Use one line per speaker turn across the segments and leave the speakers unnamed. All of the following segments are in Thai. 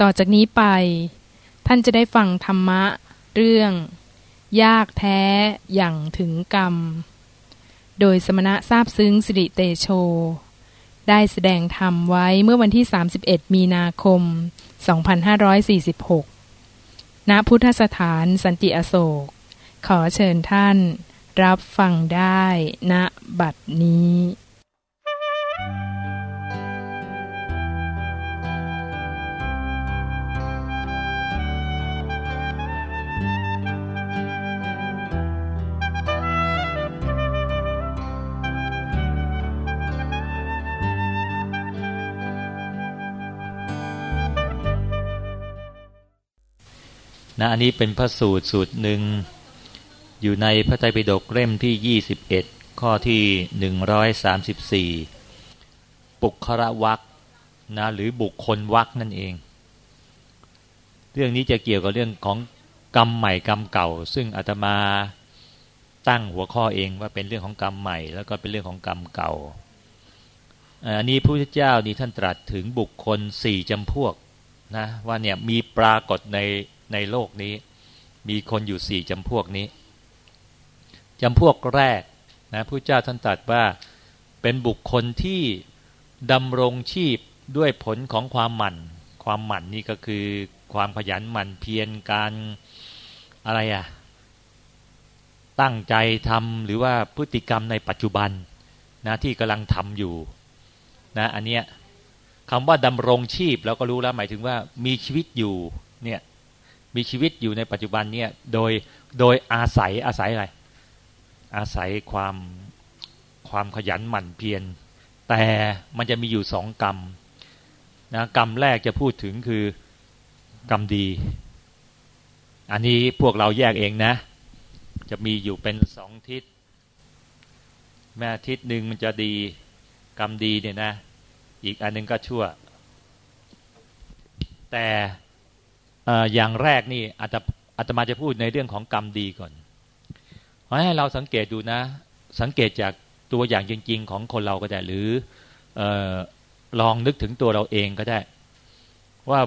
ต่อจากนี้ไป ท่านจะได้ฟังธรรมะ เรื่อง ยากแท้อย่างถึงกรรม โดยสมณะทราบซึ้งสิริเตโช ได้แสดงธรรมไว้เมื่อวันที่ 31 มีนาคม 2546 ณ พุทธสถานสันติอโศก ขอเชิญท่านรับฟังได้ณบัดนี้
นะอันนี้เป็นพระสูตรสูตรหนึ่ง อยู่ในพระไตรปิฎกเล่มที่ 21 ข้อที่ 134 ปุคระวักนะหรือบุคคลวักนั่นเอง เรื่องนี้จะเกี่ยวกับเรื่องของกรรมใหม่กรรมเก่า ซึ่งอาตมาตั้งหัวข้อเองว่าเป็นเรื่องของกรรมใหม่ แล้วก็เป็นเรื่องของกรรมเก่าอันนี้พระพุทธเจ้านี่ท่านตรัสถึงบุคคลสี่จำพวกนะว่าเนี่ยมีปรากฏใน ในโลกนี้ มีคนอยู่สี่จำพวกนี้จำพวกแรกนะพระเจ้าท่านตรัสว่าเป็นบุคคลที่ดำรงชีพด้วยผลของความหมั่น ความหมั่นนี่ก็คือความขยันหมั่นเพียรการอะไรอะตั้งใจทำหรือว่าพฤติกรรมในปัจจุบันนะที่กำลังทำอยู่นะอันเนี้ยคำว่าดำรงชีพเราก็รู้แล้วหมายถึงว่ามีชีวิตอยู่เนี่ย มีชีวิตอยู่ในปัจจุบันเนี่ยโดยโดยอาศัยอาศัยอะไร อาศัยความความขยันหมั่นเพียรแต่มันจะมีอยู่สองกรรมนะกรรมแรกจะพูดถึงคือกรรมดี อันนี้พวกเราแยกเองนะ จะมีอยู่เป็นสองทิศ แม่ทิศหนึ่งมันจะดีกรรมดีเนี่ยนะ อีกอันนึงก็ชั่ว แต่ อย่างแรกนี่อาจจะอาตมาจะพูดในเรื่องของกรรมดีก่อนให้เราสังเกตดูนะ สังเกตจากตัวอย่างจริง ๆ ของคนเราก็ได้ หรือออลองนึกถึงตัวเราเองก็ได้ ว่า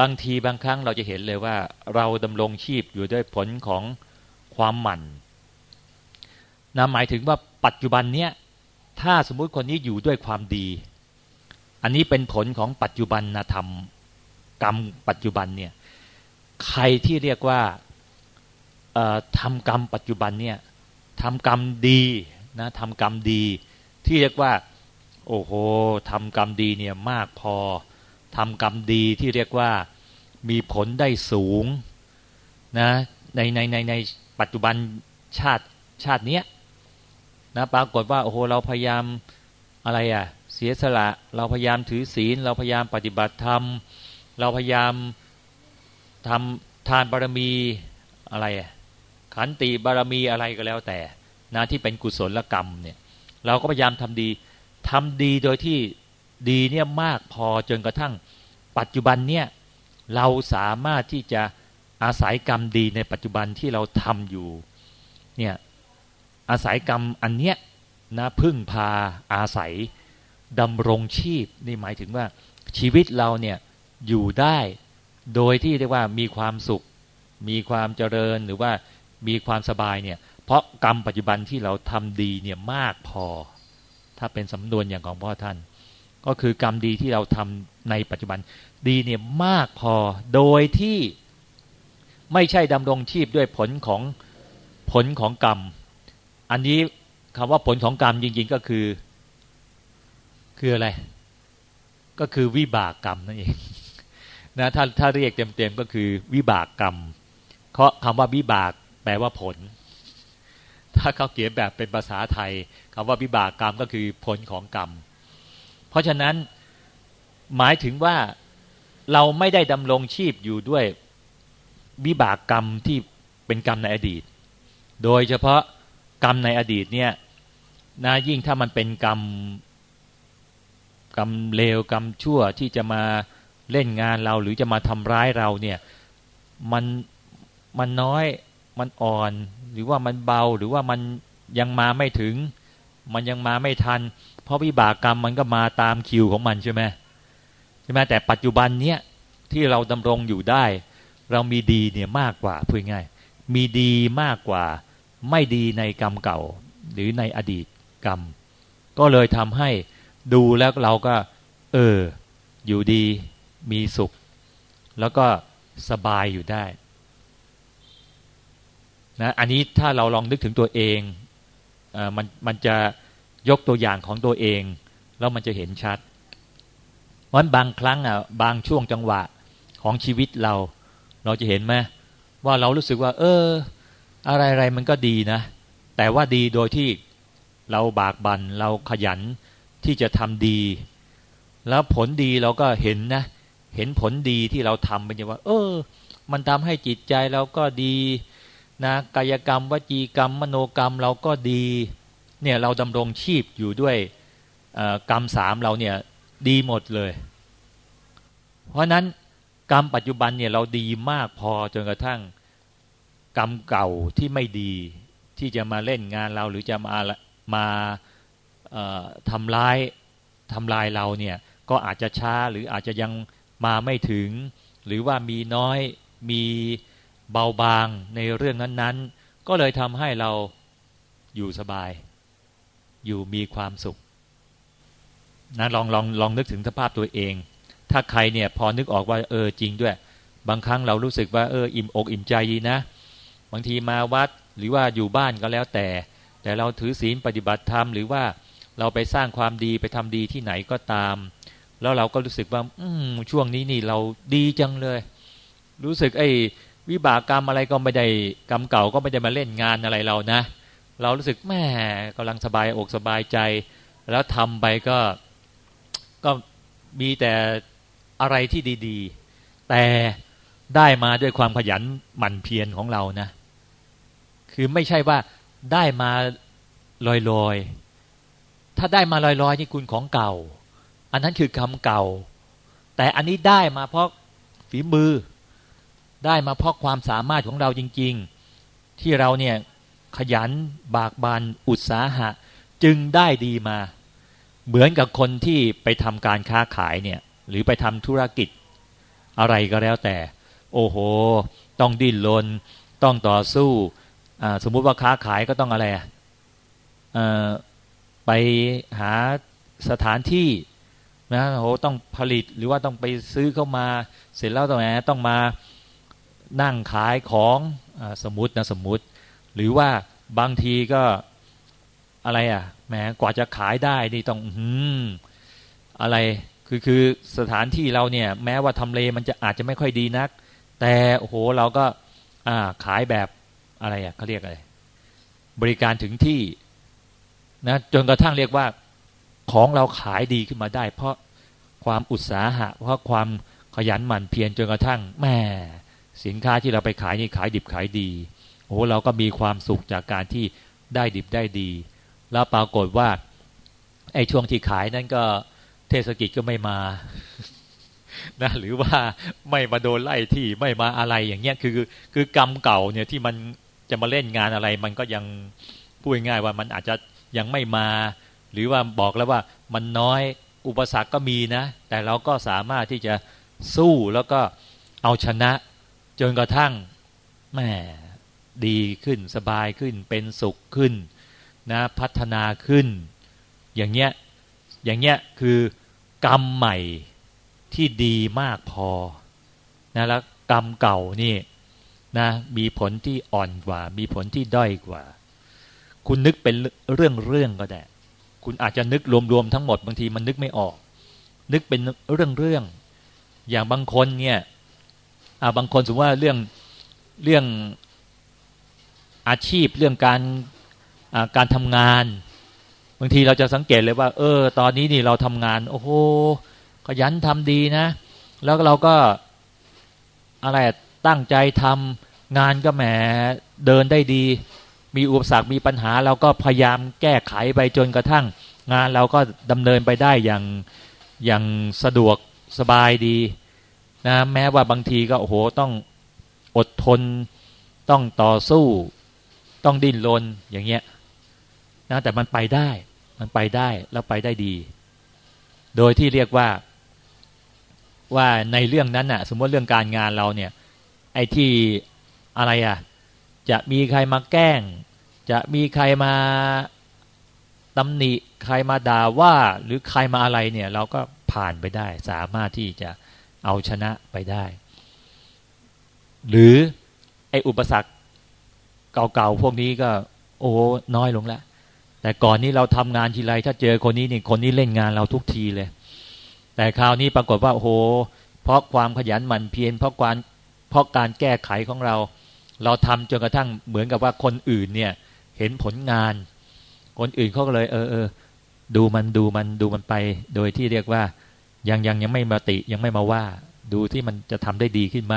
บางทีบางครั้งเราจะเห็นเลยว่า เราดำรงชีพอยู่ด้วยผลของความหมั่นนะหมายถึงว่าปัจจุบันเนี้ยถ้าสมมุติคนนี้อยู่ด้วยความดี อันนี้เป็นผลของปัจจุบันธรรม กรรมปัจจุบันเนี่ยใครที่เรียกว่าทำกรรมปัจจุบันเนี่ยทำกรรมดีนะทำกรรมดี ที่เรียกว่า โอ้โหทำกรรมดีเนี่ยมากพอทำกรรมดีที่เรียกว่ามีผลได้สูงนะในในในในปัจจุบันชาติชาติเนี้ยนะปรากฏว่าโอ้โหเราพยายามอะไรอะ่ะเสียสละ เราพยายามถือศีล เราพยายามปฏิบัติธรรม เราพยายามทำทานบารมีอะไรขันติบารมีอะไรก็แล้วแต่นะที่เป็นกุศลกรรมเนี่ย เราก็พยายามทำดีทำดีโดยที่ดีเนี่ยมากพอจนกระทั่งปัจจุบันเนี่ยเราสามารถที่จะอาศัยกรรมดีในปัจจุบันที่เราทำอยู่เนี่ยอาศัยกรรมอันเนี้ยนะพึ่งพาอาศัยดำรงชีพนี่หมายถึงว่าชีวิตเราเนี่ย อยู่ได้โดยที่เรียกว่ามีความสุข มีความเจริญหรือว่ามีความสบายเนี่ย เพราะกรรมปัจจุบันที่เราทำดีเนี่ยมากพอ ถ้าเป็นสำนวนอย่างของพ่อท่าน ก็คือกรรมดีที่เราทำในปัจจุบันดีเนี่ยมากพอโดยที่ไม่ใช่ดำรงชีพด้วยผลของผลของกรรม อันนี้คำว่าผลของกรรมจริง ๆก็คือ คืออะไร ก็คือวิบากกรรมนั่นเอง นะถ้าถ้าเรียกเต็มๆก็คือวิบากกรรมเพราะคำว่าวิบากแปลว่าผล ถ้าเขาเขียนแบบเป็นภาษาไทยคำว่าวิบากกรรมก็คือผลของกรรม เพราะฉะนั้นหมายถึงว่าเราไม่ได้ดำรงชีพอยู่ด้วยวิบากกรรมที่เป็นกรรมในอดีต โดยเฉพาะกรรมในอดีตเนี่ยนะยิ่งถ้ามันเป็นกรรมกรรมเลวกรรมชั่วที่จะมา เล่นงานเราหรือจะมาทำร้ายเราเนี่ยมันมันน้อยมันอ่อน หรือว่ามันเบาหรือว่ามันยังมาไม่ถึง มันยังมาไม่ทัน เพราะวิบากกรรมมันก็มาตามคิวของมันใช่ไหมใช่ไหมแต่ปัจจุบันเนี้ยที่เราดำรงอยู่ได้ เรามีดีเนี่ยมากกว่าพูดง่ายมีดีมากกว่าไม่ดีในกรรมเก่า หรือในอดีตกรรม ก็เลยทำให้ดูแล้วเราก็ เออ อยู่ดี มีสุข แล้วก็สบายอยู่ได้นะอันนี้ถ้าเราลองนึกถึงตัวเองอมันมันจะยกตัวอย่างของตัวเอง แล้วมันจะเห็นชัด เพราะบางครั้งอะบางช่วงจังหวะของชีวิตเรา เราจะเห็นไหมว่าเรารู้สึกว่า เออ อะไรอะไรมันก็ดีนะ แต่ว่าดีโดยที่เราบากบัน่นเราขยันที่จะทำดี แล้วผลดีเราก็เห็นนะ เห็นผลดีที่เราทำเป็นอย่างว่า เออ มันทำให้จิตใจเราก็ดีนะกายกรรมวจีกรรม มโนกรรมเราก็ดี เนี่ยเราดำรงชีพอยู่ด้วยกรรมสามเราเนี่ยดีหมดเลย เพราะนั้นกรรมปัจจุบันเนี่ยเราดีมากพอจนกระทั่งกรรมเก่าที่ไม่ดีที่จะมาเล่นงานเราหรือจะมามาทำร้ายทำลายเราเนี่ยก็อาจจะช้าหรืออาจจะยัง มาไม่ถึง หรือว่ามีน้อยมีเบาบางในเรื่องนั้นๆ ก็เลยทำให้เราอยู่สบาย อยู่มีความสุขนะลองลองลองนึกถึงสภาพตัวเอง ถ้าใครเนี่ยพอนึกออกว่าเออจริงด้วย บางครั้งเรารู้สึกว่าเอออิ่มอกอิ่มใจดีนะ บางทีมาวัดหรือว่าอยู่บ้านก็แล้วแต่ แต่เราถือศีลปฏิบัติธรรมหรือว่าเราไปสร้างความดีไปทำดีที่ไหนก็ตาม แล้วเราก็รู้สึกว่า อืช่วงนี้นี่เราดีจังเลย รู้สึกไอ้วิบากกรรมอะไรก็ไม่ได้กรรมเก่าก็ไม่ได้มาเล่นงานอะไรเรานะ เรารู้สึกแม่กำลังสบายอกสบายใจ แล้วทำไปก็ก็มีแต่อะไรที่ดีๆ แต่ได้มาด้วยความขยันหมั่นเพียรของเรานะ คือไม่ใช่ว่าได้มาลอยๆ ถ้าได้มาลอยๆนี่คุณของเก่า อันนั้นคือคำเก่า แต่อันนี้ได้มาเพราะฝีมือ ได้มาเพราะความสามารถของเราจริง ๆ ที่เราเนี่ยขยันบากบันอุตสาหะ จึงได้ดีมา เหมือนกับคนที่ไปทำการค้าขายเนี่ยหรือไปทำธุรกิจ อะไรก็แล้วแต่ โอ้โห ต้องดิ้นรนต้องต่อสู้สมมุติว่าค้าขายก็ต้องอะไรไปหาสถานที่ นะโหต้องผลิตหรือว่าต้องไปซื้อเข้ามา เสร็จแล้วต้องไหนต้องมานั่งขายของอสมมตินะสมมติ หรือว่าบางทีก็อะไรอะแหมกว่าจะขายได้นี่ต้องอืมอะไรคือคือสถานที่เราเนี่ยแม้ว่าทำเลมันจะอาจจะไม่ค่อยดีนัก แต่โอ้โหเราก็อ่าขายแบบอะไรอะเขาเรียกอะไรบริการถึงที่นะจนกระทั่งเรียกว่า ของเราขายดีขึ้นมาได้ เพราะความอุตสาหะ เพราะความขยันหมั่นเพียรจนกระทั่งแม่สินค้าที่เราไปขายนี่ขายดิบขายดีโอ้เราก็มีความสุขจากการที่ได้ดิบได้ดี แล้วปรากฏว่าไอ้ช่วงที่ขายนั่นก็เทศกิจก็ไม่มานะหรือว่าไม่มาโดนไล่ที่ไม่มาอะไรอย่างเงี้ยคือคือกรรมเก่าเนี่ยที่มันจะมาเล่นงานอะไร มันก็ยังพูดง่ายว่ามันอาจจะยังไม่มา หรือว่าบอกแล้วว่ามันน้อยอุปสรรคก็มีนะ แต่เราก็สามารถที่จะสู้แล้วก็เอาชนะ จนกระทั่งแม่ดีขึ้นสบายขึ้นเป็นสุขขึ้นนะพัฒนาขึ้น อย่างเงี้ยอย่างเงี้ยคือกรรมใหม่ที่ดีมากพอนะแล้วกรรมเก่านี่นะมีผลที่อ่อนกว่า มีผลที่ด้อยกว่า คุณนึกเป็นเรื่องเรื่องก็ได้ คุณอาจจะนึกรวมๆทั้งหมดบางทีมันนึกไม่ออก นึกเป็นเรื่องเรื่ออย่างบางคนเนี่ยอ่าบางคนสมมติว่าเรื่องเรื่องอาชีพเรื่องการการทำงาน บางทีเราจะสังเกตเลยว่า เออ ตอนนี้นี่เราทำงาน โอ้โหขยันทำดีนะ แล้วเราก็อะไรตั้งใจทำงานก็แหมเดินได้ดี มีอุปสรรคมีปัญหาเราก็พยายามแก้ไขไปจนกระทั่ง งานเราก็ดำเนินไปได้อย่างอย่างสะดวกสบายดีนะแม้ว่าบางทีก็โอ้โหต้องอดทนต้องต่อสู้ ต้องดิ้นรนอย่างเงี้ยนะแต่มันไปได้มันไปได้แล้วไปได้ดี โดยที่เรียกว่าว่าในเรื่องนั้นน่ะ สมมติเรื่องการงานเราเนี่ย ไอ้ที่อะไรอะ จะมีใครมาแกล้ง จะมีใครมาตำหนิใครมาด่าว่าหรือใครมาอะไรเนี่ย เราก็ผ่านไปได้ สามารถที่จะเอาชนะไปได้ หรือไอ้อุปสรรคเก่าๆพวกนี้ก็ โอ้น้อยลงแล้วแต่ก่อนนี้เราทำงานทีไรถ้าเจอคนนี้นี่คนนี้เล่นงานเราทุกทีเลย แต่คราวนี้ปรากฏว่าโอ้โหเพราะความขยันหมั่นเพียรเพราะการเพราะการแก้ไขของเรา เราทำจนกระทั่งเหมือนกับว่าคนอื่นเนี่ย เห็นผลงาน คนอื่นเขาก็เลย เออเออดูมันดูมันดูมันไป โดยที่เรียกว่า ยังยังยังไม่มาติยังไม่มาว่า ดูที่มันจะทำได้ดีขึ้นไหม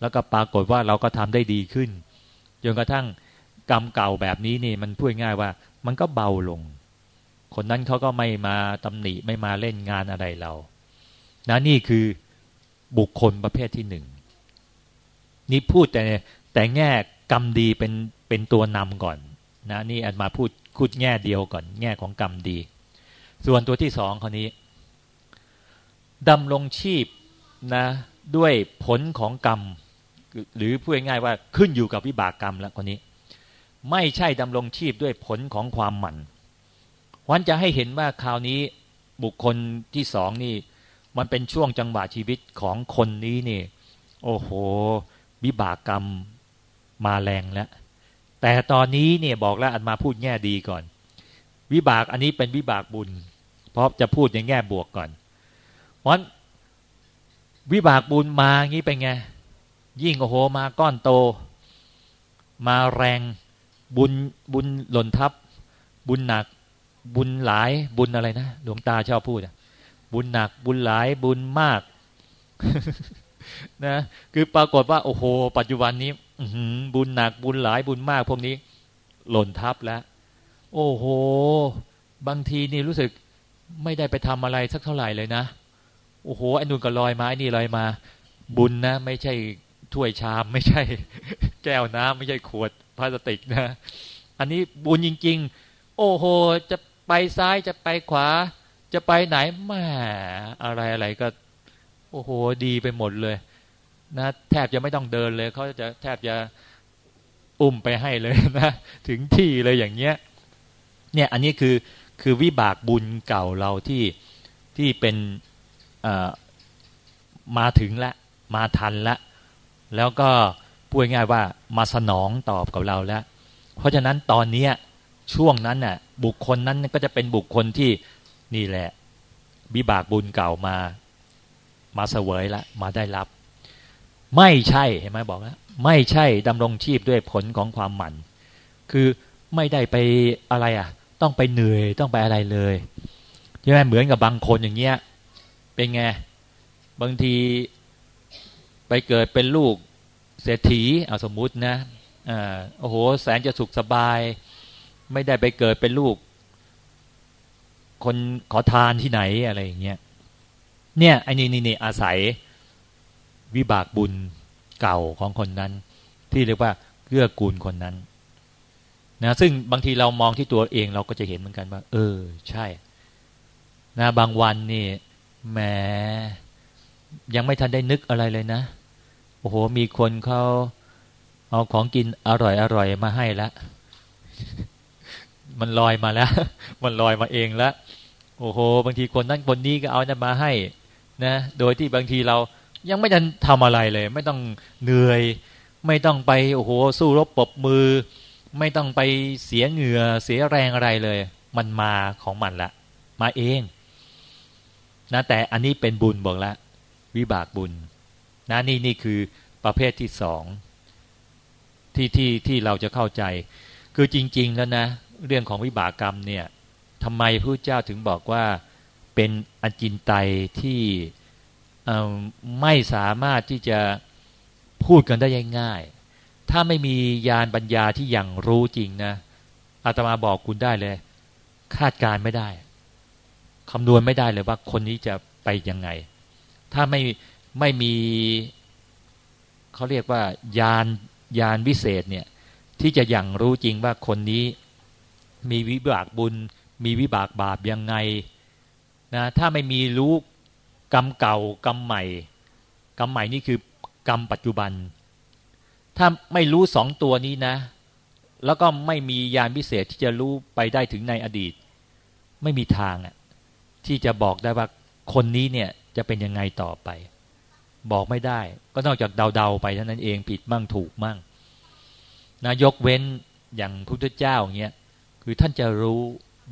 แล้วก็ปรากฏว่าเราก็ทำได้ดีขึ้นจนกระทั่งกรรมเก่าแบบนี้นี่มันพูดง่ายว่า มันก็เบาลง คนนั้นเขาก็ไม่มาตำหนิไม่มาเล่นงานอะไรเรานะนี่คือบุคคลประเภทที่หนึ่งนี่พูดแต่ แต่แง่กรรมดีเป็นเป็นตัวนำก่อนนะนี่อันมาพูดพูดแง่เดียวก่อน แง่ของกรรมดี ส่วนตัวที่สองคนนี้ดำรงชีพนะด้วยผลของกรรม หรือพูดง่ายว่าขึ้นอยู่กับวิบากกรรมแล้วคนนี้ ไม่ใช่ดำรงชีพด้วยผลของความหมันวันจะให้เห็นว่าคราวนี้บุคคลที่สองนี่ มันเป็นช่วงจังหวะชีวิตของคนนี้นี่ โอ้โห วิบากกรรม มาแรงแล้ว แต่ตอนนี้เนี่ยบอกแล้วอันมาพูดแง่ดีก่อน วิบากอันนี้เป็นวิบากบุญ เพราะจะพูดในแง่บวกก่อน เพราะวิบากบุญมางี้เป็นไง ยิ่งโอ้โหมาก้อนโต มาแรงบุญบุญหล่นทับ บุญหนัก บุญหลายบุญอะไรนะหลวงตาชอบพูดบุญหนัก บุญหลายบุญมากนะคือปรากฏว่า โอ้โห ปัจจุบันนี้ บุญหนักบุญหลายบุญมากพวกนี้ หล่นทับแล้ว โอ้โห บางทีนี่รู้สึกไม่ได้ไปทำอะไรสักเท่าไหร่เลยนะโอ้โหไอ้นุ่นก็ลอยมาไอ้นี่ลอยมา บุญนะ ไม่ใช่ถ้วยชามไม่ใช่ แก้วน้ำไม่ใช่ขวดพลาสติกนะ อันนี้บุญจริง ๆ โอ้โห จะไปซ้ายจะไปขวา จะไปไหนแม่อะไรอะไรก็ โอ้โห ดีไปหมดเลย นะแทบจะไม่ต้องเดินเลยเขาจะแทบจะอุ้มไปให้เลยนะถึงที่เลยอย่างเงี้ยเนี่ยอันนี้คือคือวิบากบุญเก่าเราที่ที่เป็นมาถึงล้วมาทันล้วแล้วก็พูดง่ายว่ามาสนองตอบกับเราแล้ว เพราะฉะนั้นตอนนี้ช่วงนั้นน่ะบุคคลนั้นก็จะเป็นบุคคลที่นี่แหละวิบากบุญเก่ามา มาเสวยล้วมาได้รับ ไม่ใช่เห็นไหมบอกแล้วไม่ใช่ดำรงชีพด้วยผลของความหมั่นคือไม่ได้ไปอะไรอะ ต้องไปเหนื่อยต้องไปอะไรเลยใช่ไหมเหมือนกับบางคนอย่างเงี้ย เป็นไง บางทีไปเกิดเป็นลูกเศรษฐีเอาสมมุตินะอ่าโอ้โห แสนจะสุขสบาย ไม่ได้ไปเกิดเป็นลูก คนขอทานที่ไหนอะไรอย่างเงี้ยเนี่ยไอ้นี่นี่นี่อาศัย วิบากบุญเก่าของคนนั้น ที่เรียกว่าเกื้อกูลคนนั้นนะซึ่งบางทีเรามองที่ตัวเองเราก็จะเห็นเหมือนกันว่า เออ ใช่นะบางวันนี่แหมยังไม่ทันได้นึกอะไรเลยนะ โอ้โห มีคนเขาเอาของกินอร่อยอร่อยมาให้แล้วมันลอยมาแล้ว มันลอยมาเองแล้วโอ้โห บางทีคนนั้นคนนี้ก็เอานั่นมาให้ นะ โดยที่บางทีเรา ยังไม่ทันทำอะไรเลย ไม่ต้องเหนื่อย ไม่ต้องไปโอ้โหสู้รบปบมือ ไม่ต้องไปเสียเหงื่อเสียแรงอะไรเลย มันมาของมันละ มาเองนะแต่อันนี้เป็นบุญบอกแล้ววิบากบุญนะนี่นี่คือประเภทที่สองที่ที่ที่เราจะเข้าใจ คือจริง ๆ แล้วนะ เรื่องของวิบากกรรมเนี่ยทำไมพระเจ้าถึงบอกว่าเป็นอจินไตยที่ ไม่สามารถที่จะพูดกันได้ง่ายๆถ้าไม่มียานปัญญาที่อย่างรู้จริงนะอาตมาบอกคุณได้เลย คาดการไม่ได้คำนวณไม่ได้เลยว่าคนนี้จะไปยังไง ถ้าไม่ไม่มีเขาเรียกว่ายานยานวิเศษเนี่ย ที่จะอย่างรู้จริงว่าคนนี้มีวิบากบุญ มีวิบากบาปยังไงนะถ้าไม่มีรู้ กรรมเก่ากรรมใหม่ กรรมใหม่นี่คือกรรมปัจจุบัน ถ้าไม่รู้สองตัวนี้นะ แล้วก็ไม่มียานพิเศษที่จะรู้ไปได้ถึงในอดีต ไม่มีทางอะที่จะบอกได้ว่าคนนี้เนี่ยจะเป็นยังไงต่อไป บอกไม่ได้ ก็นอกจากเดาๆไปเท่านั้นเองผิดมั่งถูกมั่งนะยกเว้นอย่างพุทธเจ้าเงี้ยคือท่านจะรู้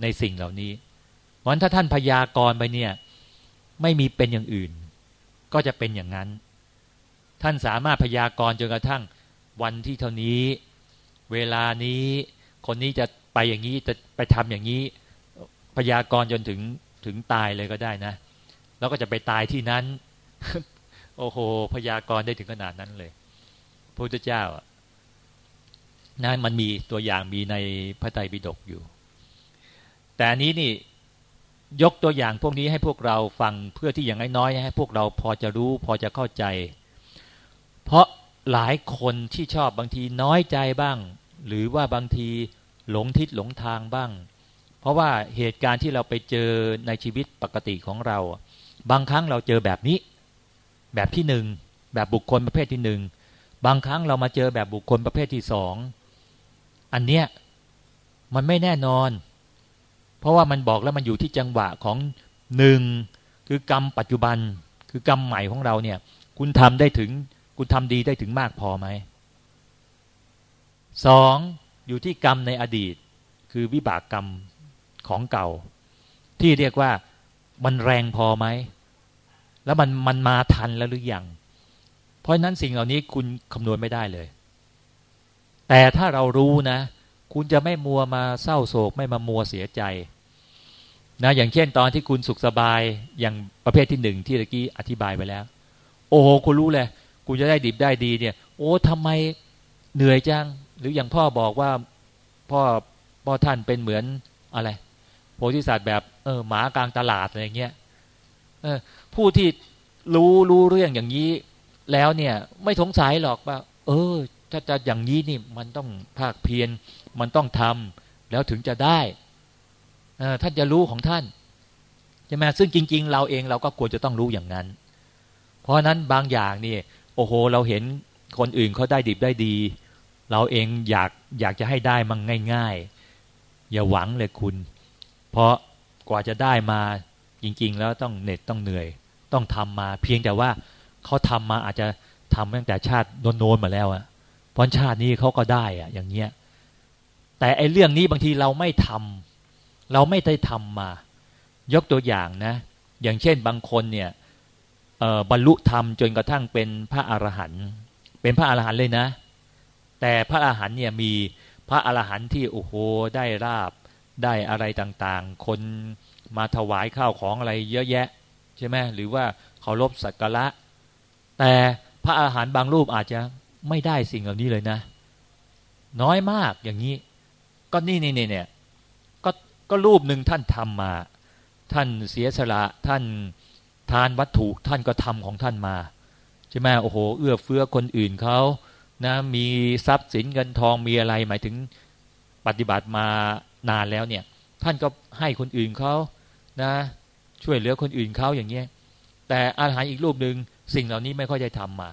ในสิ่งเหล่านี้เพราะฉะนั้นถ้าท่านพยากรณ์ไปเนี่ย ไม่มีเป็นอย่างอื่น ก็จะเป็นอย่างนั้น ท่านสามารถพยากรณ์จนกระทั่งวันที่เท่านี้ เวลานี้คนนี้จะไปอย่างนี้จะไปทำอย่างนี้ พยากรณ์จนถึงถึงตายเลยก็ได้นะ แล้วก็จะไปตายที่นั้น โอ้โห พยากรณ์ได้ถึงขนาดนั้นเลยพระพุทธเจ้าอะนะมันมีตัวอย่างมีในพระไตรปิฎกอยู่ แต่อันนี้นี่ ยกตัวอย่างพวกนี้ให้พวกเราฟังเพื่อที่อย่างน้อยๆให้พวกเราพอจะรู้พอจะเข้าใจ เพราะหลายคนที่ชอบบางทีน้อยใจบ้าง หรือว่าบางทีหลงทิศหลงทางบ้าง เพราะว่าเหตุการณ์ที่เราไปเจอในชีวิตปกติของเรา บางครั้งเราเจอแบบนี้ แบบที่หนึ่งแบบบุคคลประเภทที่หนึ่งบางครั้งเรามาเจอแบบบุคคลประเภทที่สองอันเนี้ยมันไม่แน่นอน เพราะว่ามันบอกแล้วมันอยู่ที่จังหวะของหนึ่งคือกรรมปัจจุบัน คือกรรมใหม่ของเราเนี่ย คุณทำได้ถึง คุณทำดีได้ถึงมากพอไหมสองอยู่ที่กรรมในอดีต คือวิบากกรรมของเก่า ที่เรียกว่ามันแรงพอไหม แล้วมันมันมาทันแล้วหรือยังเพราะนั้นสิ่งเหล่านี้คุณคำนวณไม่ได้เลย แต่ถ้าเรารู้นะ คุณจะไม่มัวมาเศร้าโศก ไม่มามัวเสียใจนะอย่างเช่นตอนที่คุณสุขสบายอย่างประเภทที่หนึ่งที่ตะกี้อธิบายไปแล้ว โอ้โหคุณรู้เลยคุณจะได้ดิบได้ดีเนี่ย โอ้ทำไมเหนื่อยจัง หรืออย่างพ่อบอกว่าพ่อพ่อท่านเป็นเหมือนอะไรโพธิสัตว์แบบเออหมากลางตลาดอะไรเงี้ยเออผู้ที่รู้รู้เรื่องอย่างนี้แล้วเนี่ย ไม่สงสัยหรอกว่า เออถ้าจะอย่างนี้นี่มันต้องภาคเพียร มันต้องทำแล้วถึงจะได้ท่านจะรู้ของท่านใช่ไหมซึ่งจริง ๆ เราเองเราก็ควรจะต้องรู้อย่างนั้น เพราะนั้นบางอย่างนี่โอ้โห เราเห็นคนอื่นเขาได้ดิบได้ดี เราเองอยากอยากจะให้ได้มันง่าย ๆ อย่าหวังเลยคุณ เพราะกว่าจะได้มาจริง ๆ แล้วต้องเหน็ดต้องเหนื่อย ต้องทำมาเพียงแต่ว่าเขาทำมาอาจจะทำตั้งแต่ชาติโน้นๆมาแล้วอะพราะชาตินี้เขาก็ได้อะอย่างเงี้ย แต่ไอเรื่องนี้บางทีเราไม่ทำเราไม่ได้ทำมา ยกตัวอย่างนะ อย่างเช่นบางคนเนี่ยบรรลุธรรมจนกระทั่งเป็นพระอรหันต์เป็นพระอรหันต์เลยนะ แต่พระอรหันต์เนี่ยมีพระอรหันต์ที่โอ้โหได้ราบได้อะไรต่างๆ คนมาถวายข้าวของอะไรเยอะแยะใช่ไหมหรือว่าเคารพสักการะ แต่พระอาหารบางรูปอาจจะไม่ได้สิ่งเหล่านี้เลยนะ น้อยมากอย่างนี้ ก็นี่นี่เนี่ยก็ก็รูปหนึ่งท่านทำมา ท่านเสียสละท่านทานวัตถุท่านก็ทำของท่านมาใช่ไหมโอ้โห เอื้อเฟื้อคนอื่นเขานะมีทรัพย์สินเงินทองมีอะไรหมายถึงปฏิบัติมานานแล้วเนี่ย ท่านก็ให้คนอื่นเขานะ ช่วยเหลือคนอื่นเขาอย่างเงี้ยแต่อาหารอีกรูปหนึ่งสิ่งเหล่านี้ไม่ค่อยได้ทำมา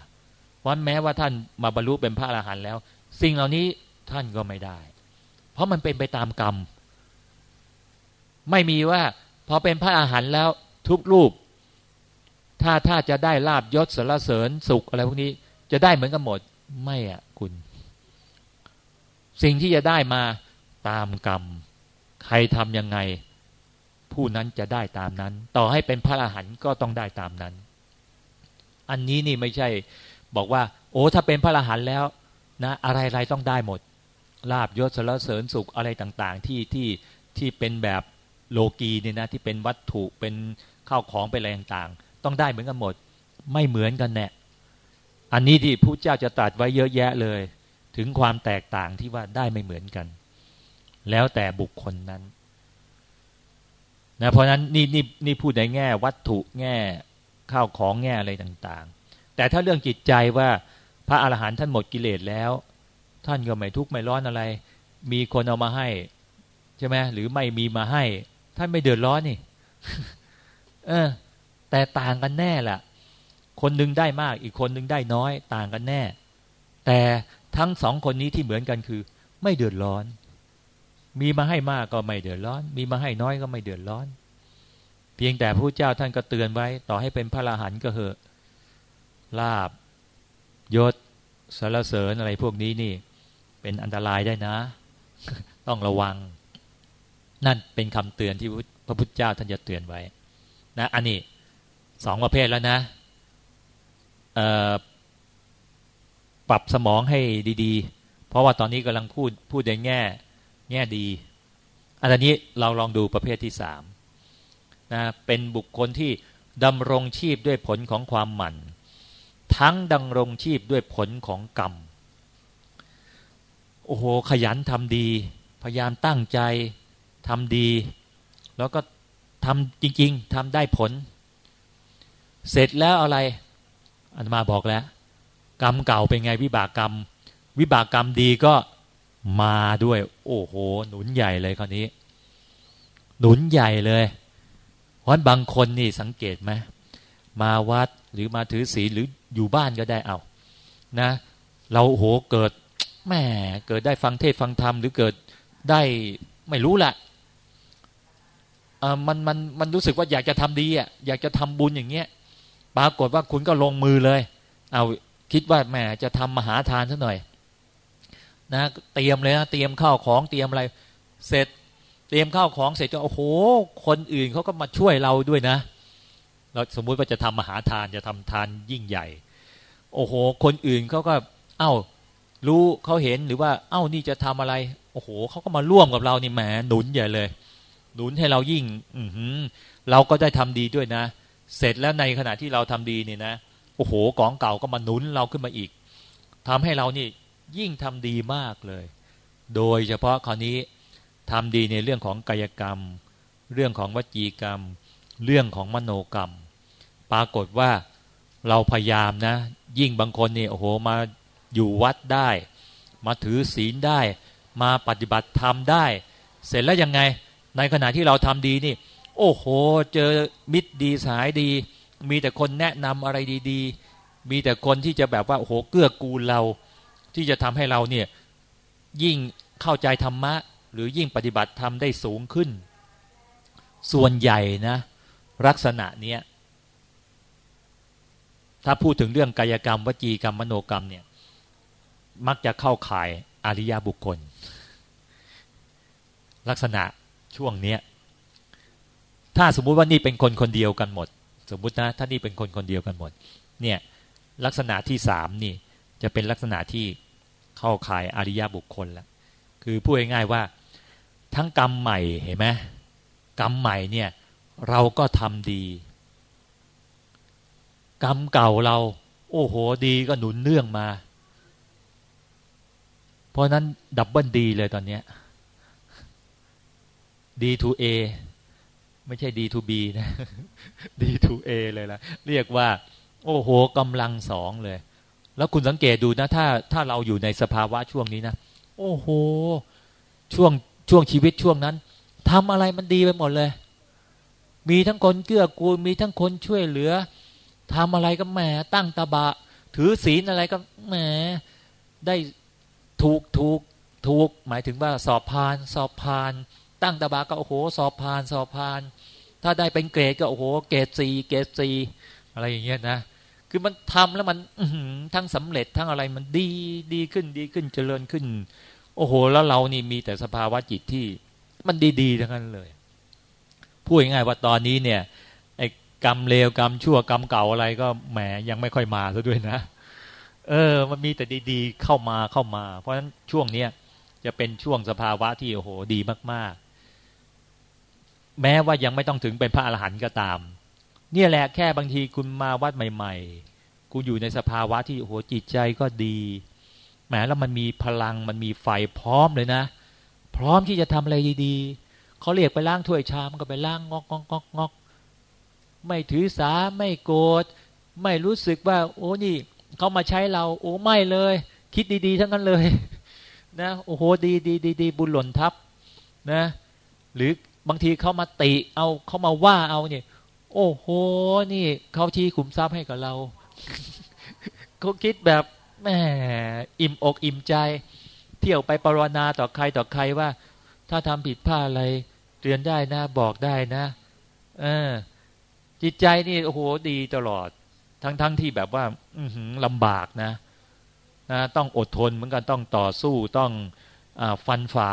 วันแม้ว่าท่านมาบรรลุเป็นพระอรหันต์แล้ว สิ่งเหล่านี้ท่านก็ไม่ได้ เพราะมันเป็นไปตามกรรม ไม่มีว่า พอเป็นพระอรหันต์แล้วทุกรูป ถ้าถ้าจะได้ลาบยศสรรเสริญสุขอะไรพวกนี้ จะได้เหมือนกันหมดไม่อะคุณ สิ่งที่จะได้มาตามกรรม ใครทำยังไง ผู้นั้นจะได้ตามนั้น ต่อให้เป็นพระอรหันต์ก็ต้องได้ตามนั้น อันนี้นี่ไม่ใช่บอกว่า โอ้ถ้าเป็นพระอรหันต์แล้วนะ อะไรๆต้องได้หมด ลาบยศสารเสริญสุขอะไรต่างๆ ที่ที่ที่เป็นแบบโลกีเนี่ยนะที่เป็นวัตถุเป็นข้าวของเป็นอะไรต่างๆ ต้องได้เหมือนกันหมด ไม่เหมือนกันแน่อันนี้ที่พระเจ้าจะตรัสไว้เยอะแยะเลย ถึงความแตกต่างที่ว่าได้ไม่เหมือนกัน แล้วแต่บุคคลนั้นนะเพราะนั้นนี่นี่นี่พูดในแง่วัตถุแง่ข้าวของแง่อะไรต่างๆ แต่ถ้าเรื่องจิตใจว่าพระอาหารหันต์ท่านหมดกิเลสแล้ว ท่านก็ไม่ทุกข์ไม่ร้อนอะไร มีคนเอามาให้ใช่ไหมหรือไม่มีมาให้ ท่านไม่เดือดร้อนนี่ เออ แต่ต่างกันแน่แหละคนหนึ่งได้มาก อีกคนหนึ่งได้น้อย ต่างกันแน่ แต่ทั้งสองคนนี้ที่เหมือนกันคือ ไม่เดือดร้อน มีมาให้มากก็ไม่เดือดร้อน มีมาให้น้อยก็ไม่เดือดร้อน เพียงแต่พระเจ้าท่านก็เตือนไว้ ต่อให้เป็นพระอรหันต์ก็เหอะลาบยศสารเสริญอะไรพวกนี้นี่ เป็นอันตรายได้นะ ต้องระวัง นั่นเป็นคำเตือนที่พระพุทธเจ้าท่านจะเตือนไว้ นะอันนี้สองประเภทแล้วนะปรับสมองให้ดี ๆ เพราะว่าตอนนี้กำลังพูดพูดในแง่ แง่ดี อันนี้เราลองดูประเภทที่สามนะเป็นบุคคลที่ดำรงชีพด้วยผลของความหมั่น ทั้งดำรงชีพด้วยผลของกรรม โอ้โห ขยันทำดี พยายามตั้งใจทำดี แล้วก็ทำจริง ๆทำได้ผล เสร็จแล้วอะไรอันมาบอกแล้ว กรรมเก่าเป็นไงวิบากกรรม วิบากกรรมดีก็มาด้วย โอ้โห หนุนใหญ่เลยคราวนี้ หนุนใหญ่เลยเพราะบางคนนี่สังเกตไหมมาวัดหรือมาถือศีลหรืออยู่บ้านก็ได้เอานะ เราโหเกิด แม่เกิดได้ฟังเทศฟังธรรมหรือเกิดได้ไม่รู้แหละมันมันมันรู้สึกว่าอยากจะทำดีอะอยากจะทำบุญอย่างเงี้ยปรากฏว่าคุณก็ลงมือเลย เอาคิดว่าแหมจะทำมหาทานซะหน่อย นะ เตรียมเลยนะเตรียมข้าวของเตรียมอะไร เสร็จเตรียมข้าวของเสร็จก็โอ้โห คนอื่นเขาก็มาช่วยเราด้วยนะ เราสมมุติว่าจะทำมหาทานจะทำทานยิ่งใหญ่ โอ้โห คนอื่นเขาก็ เอ้า รู้เขาเห็นหรือว่า เอ้านี่จะทำอะไร โอ้โหเขาก็มาร่วมกับเรานี่แหมหนุนใหญ่เลย หนุนให้เรายิ่ง อืเราก็ได้ทำดีด้วยนะ เสร็จแล้วในขณะที่เราทำดีเนี่ยนะ โอ้โหกองเก่าก็มาหนุนเราขึ้นมาอีกทำให้เรานี่ยิ่งทำดีมากเลย โดยเฉพาะคราวนี้ทำดีในเรื่องของกายกรรม เรื่องของวจีกรรม เรื่องของมโนกรรม ปรากฏว่าเราพยายามนะ ยิ่งบางคนนี่โอ้โหมา อยู่วัดได้ มาถือศีลได้ มาปฏิบัติธรรมได้ เสร็จแล้วยังไง ในขณะที่เราทำดีนี่ โอ้โห เจอมิตรดีสายดี มีแต่คนแนะนำอะไรดีๆ มีแต่คนที่จะแบบว่าโอ้โหเกื้อกูลเรา ที่จะทำให้เราเนี่ยยิ่งเข้าใจธรรมะ หรือยิ่งปฏิบัติธรรมได้สูงขึ้น ส่วนใหญ่นะลักษณะเนี้ยถ้าพูดถึงเรื่องกายกรรมวจีกรรมมโนกรรมเนี่ย มักจะเข้าข่ายอริยบุคคล ลักษณะช่วงเนี้ย ถ้าสมมุติว่านี่เป็นคนคนเดียวกันหมด สมมุตินะถ้านี่เป็นคนคนเดียวกันหมด เนี่ยลักษณะที่สามนี่จะเป็นลักษณะที่เข้าข่ายอริยบุคคลล้วคือพูดง่ายๆว่า ทั้งกรรมใหม่เห็นไหมกรรมใหม่เนี่ยเราก็ทำดี กรรมเก่าเรา โอ้โหดีก็หนุนเนื่องมา เพราะนั้นดับเบิลดีเลยตอนนี้ดีทูเอไม่ใช่ D2B นะ D2A เลยละเรียกว่า โอ้โหกำลังสองเลย แล้วคุณสังเกตดูนะ ถ้าถ้าเราอยู่ในสภาวะช่วงนี้นะ โอ้โห ช่วงช่วงชีวิตช่วงนั้นทำอะไรมันดีไปหมดเลย มีทั้งคนเกื้อกูล มีทั้งคนช่วยเหลือทำอะไรก็แหมตั้งตาบะ ถือศีลอะไรก็แหมได้ ถูกถูกถูกหมายถึงว่าสอบผ่าน สอบผ่าน ตั้งตาบาก็โอ้โห สอบผ่าน สอบผ่าน ถ้าได้เป็นเกรดก็โอ้โห เกรดสี่เกรดสี่อะไรอย่างเงี้ยนะคือมันทำแล้วมันทั้งสำเร็จทั้งอะไรมันดีดีขึ้นดีขึ้นเจริญขึ้น โอ้โห แล้วเรานี่มีแต่สภาวะจิตที่มันดีๆทั้งนั้นเลยพูดง่ายๆว่าตอนนี้เนี่ยไอ้กรรมเลวกรรมชั่วกรรมเก่าอะไรก็แหมยังไม่ค่อยมาซะด้วยนะ เออ มันมีแต่ดีๆเข้ามาเข้ามา เพราะฉะนั้นช่วงเนี้ยจะเป็นช่วงสภาวะที่โอ้โหดีมาก ๆ แม้ว่ายังไม่ต้องถึงเป็นพระอรหันต์ก็ตาม เนี่ยแหละแค่บางทีคุณมาวัดใหม่ ๆ กูอยู่ในสภาวะที่โอ้โหจิตใจก็ดีแหมแล้วมันมีพลังมันมีไฟพร้อมเลยนะ พร้อมที่จะทำอะไรดีๆเขาเรียกไปล้างถ้วยชามก็ไปล้างงอกงอกงอกงอกไม่ถือสาไม่โกรธไม่รู้สึกว่า โอ้นี่ เขามาใช้เรา โอ้ไม่เลย คิดดี ๆ ทั้งนั้นเลย นะโอ้โหดีดีดีดีบุญหล่นทับนะ หรือบางทีเขามาติเอาเขามาว่าเอาเนี่ย โอ้โหนี่เขาชี้ขุมทรัพย์ให้กับเราเขาคิดแบบแหมอิ่มอกอิ่มใจ เที่ยวไปปรนนาต่อใครต่อใครว่า ถ้าทำผิดพลาดอะไรเตือนได้นะบอกได้นะ เออจิตใจนี่โอ้โหดีตลอด ทั้งๆทที่แบบว่าอืลำบากนะนะต้องอดทนเหมือนกันต้องต่อสู้ต้องอฟันฝ่า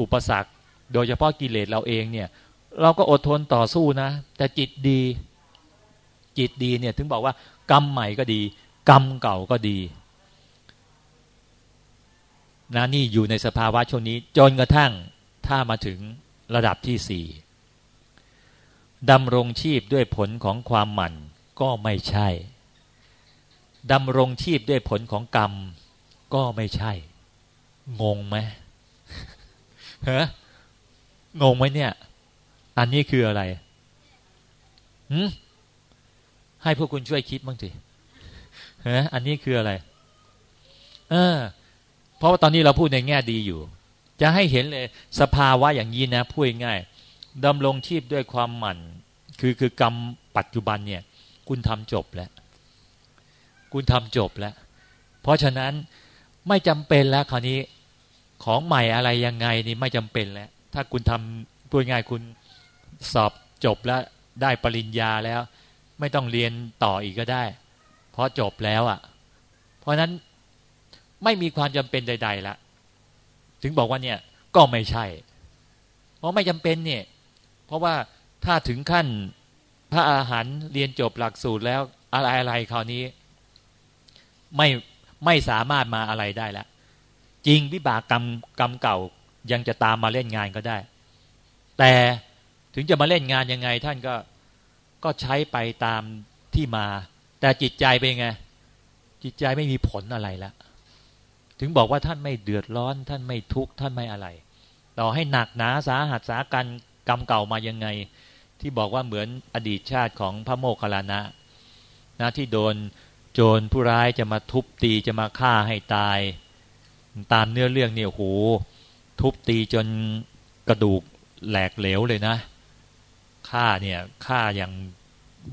อุปสรรค โดยเฉพาะกิเลสเราเองเนี่ย เราก็อดทนต่อสู้นะ แต่จิตดี จิตดีเนี่ยถึงบอกว่ากรรมใหม่ก็ดี กรรมเก่าก็ดีนะนี่อยู่ในสภาวะช่วงนี้ จนกระทั่งถ้ามาถึงระดับที่สี่ดำรงชีพด้วยผลของความหมั่น ก็ไม่ใช่ดำรงชีพด้วยผลของกรรม ก็ไม่ใช่ งงไหมฮะงงไหมเนี่ย อันนี้คืออะไรหืมให้พวกคุณช่วยคิดบ้างสิฮะอันนี้คืออะไร เออ เพราะว่าตอนนี้เราพูดในแง่ดีอยู่ จะให้เห็นเลยสภาวะอย่างนี้นะพูดง่ายดำรงชีพด้วยความหมั่น คือคือกรรมปัจจุบันเนี่ย คุณทำจบแล้ว คุณทำจบแล้ว เพราะฉะนั้นไม่จำเป็นแล้วคราวนี้ของใหม่อะไรยังไงนี่ไม่จำเป็นแล้ว ถ้าคุณทำพูดง่ายคุณสอบจบแล้วได้ปริญญาแล้ว ไม่ต้องเรียนต่ออีกก็ได้ เพราะจบแล้วอะ่ะ เพราะนั้นไม่มีความจำเป็นใด ๆละถึงบอกว่าเนี่ยก็ไม่ใช่ เพราะไม่จำเป็นเนี่ย เพราะว่าถ้าถึงขั้น พระอาหารเรียนจบหลักสูตรแล้วอะไรอะไรคราวนี้ ไม่ไม่สามารถมาอะไรได้แล้วจริงวิบากกรรมกรรมเก่ายังจะตามมาเล่นงานก็ได้ แต่ถึงจะมาเล่นงานยังไง ท่านก็ก็ใช้ไปตามที่มา แต่จิตใจเป็นไง จิตใจไม่มีผลอะไรแล้วถึงบอกว่าท่านไม่เดือดร้อน ท่านไม่ทุกข์ท่านไม่อะไร ต่อให้หนักหนาสาหัสสากันกรรมเก่ามายังไง ที่บอกว่าเหมือนอดีตชาติของพระโมคคัลลานะนะที่โดนโจรผู้ร้ายจะมาทุบตีจะมาฆ่าให้ตาย ตามเนื้อเรื่องเนี่ยโหทุบตีจนกระดูกแหลกเหลวเลยนะฆ่าเนี่ยฆ่าอย่าง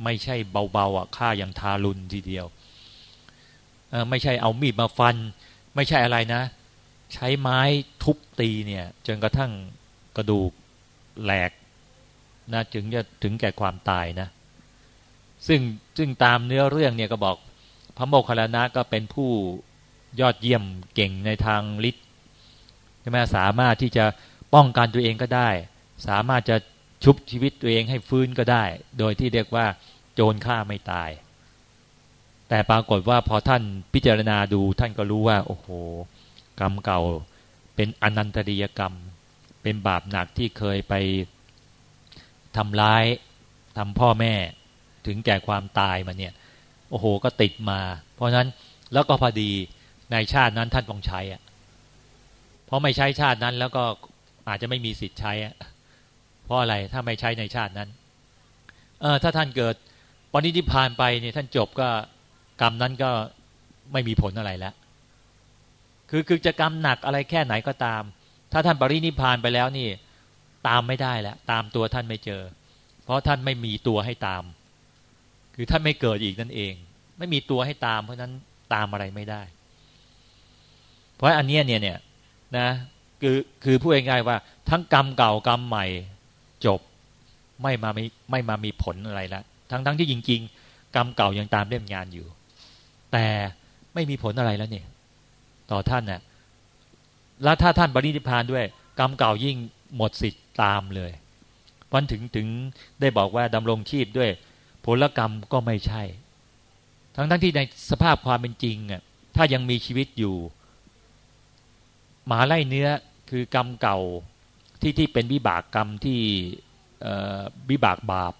ไม่ใช่เบาๆอะฆ่าอย่างทารุณทีเดียวไม่ใช่เอามีดมาฟัน ไม่ใช่อะไรนะ ใช้ไม้ทุบตีเนี่ย จนกระทั่งกระดูกแหลก นะถึงจะถึงแก่ความตายนะ ซึ่งซึ่งตามเนื้อเรื่องเนี่ยก็บอกพระโมคคัลลานะก็เป็นผู้ยอดเยี่ยมเก่งในทางฤทธิ์ใช่ไหมสามารถที่จะป้องกันตัวเองก็ได้ สามารถจะชุบชีวิตตัวเองให้ฟื้นก็ได้ โดยที่เรียกว่าโจรฆ่าไม่ตาย แต่ปรากฏว่าพอท่านพิจารณาดูท่านก็รู้ว่า โอ้โห กรรมเก่าเป็นอนันตริยกรรม เป็นบาปหนักที่เคยไป ทำร้ายทำพ่อแม่ถึงแก่ความตายมาเนี่ย โอ้โหก็ติดมา เพราะนั้นแล้วก็พอดีในชาตินั้นท่านต้องใช้อะเพราะไม่ใช้ชาตินั้นแล้วก็อาจจะไม่มีสิทธิ์ใช้อะเพราะอะไรถ้าไม่ใช้ในชาตินั้น เออถ้าท่านเกิดปณิธิพานไปเนี่ยท่านจบก็กรรมนั้นก็ไม่มีผลอะไรแล้ว คือคือจะกรรมหนักอะไรแค่ไหนก็ตาม ถ้าท่านปรินิพานไปแล้วนี่ ตามไม่ได้แล้วตามตัวท่านไม่เจอ เพราะท่านไม่มีตัวให้ตาม คือท่านไม่เกิดอีกนั่นเอง ไม่มีตัวให้ตาม เพราะนั้นตามอะไรไม่ได้ เพราะอันนี้เนี่ยเนี่ยนะคือคือพูดง่ายๆว่า ทั้งกรรมเก่ากรรมใหม่จบไม่มาไม่ไม่มามีผลอะไรล้วทั้งทั้งที่จริง ๆ กรรมเก่ายังตามเล่มงานอยู่ แต่ไม่มีผลอะไรแล้วเนี่ยต่อท่านเนะ่ยแล้วถ้าท่านบริณิพานด้วย กรรมเก่ายิ่งหมดสิทธิ์ ตามเลยวันถึงถึงได้บอกว่าดำรงชีพด้วยผลกรรมก็ไม่ใช่ ทั้งทั้งที่ในสภาพความเป็นจริงอะถ้ายังมีชีวิตอยู่ หมาไล่เนื้อคือกรรมเก่าที่ที่เป็นวิบากกรรมที่วิบากบาป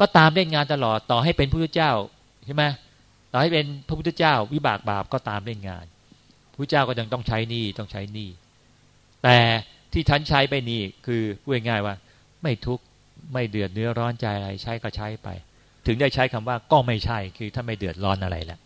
ก็ตามเล่นงานตลอดต่อให้เป็นพระพุทธเจ้าใช่ไหมต่อให้เป็นพระพุทธเจ้า วิบากบาปก็ตามเล่นงานพระเจ้าก็ยังต้องใช้นี่ต้องใช้นี่ แต่ ที่ฉันใช้ไปนี่คือพูดง่ายว่า ไม่ทุกข์ไม่เดือดเนื้อร้อนใจอะไรใช้ก็ใช้ไป ถึงได้ใช้คำว่าก็ไม่ใช่คือถ้าไม่เดือดร้อนอะไรแล้ว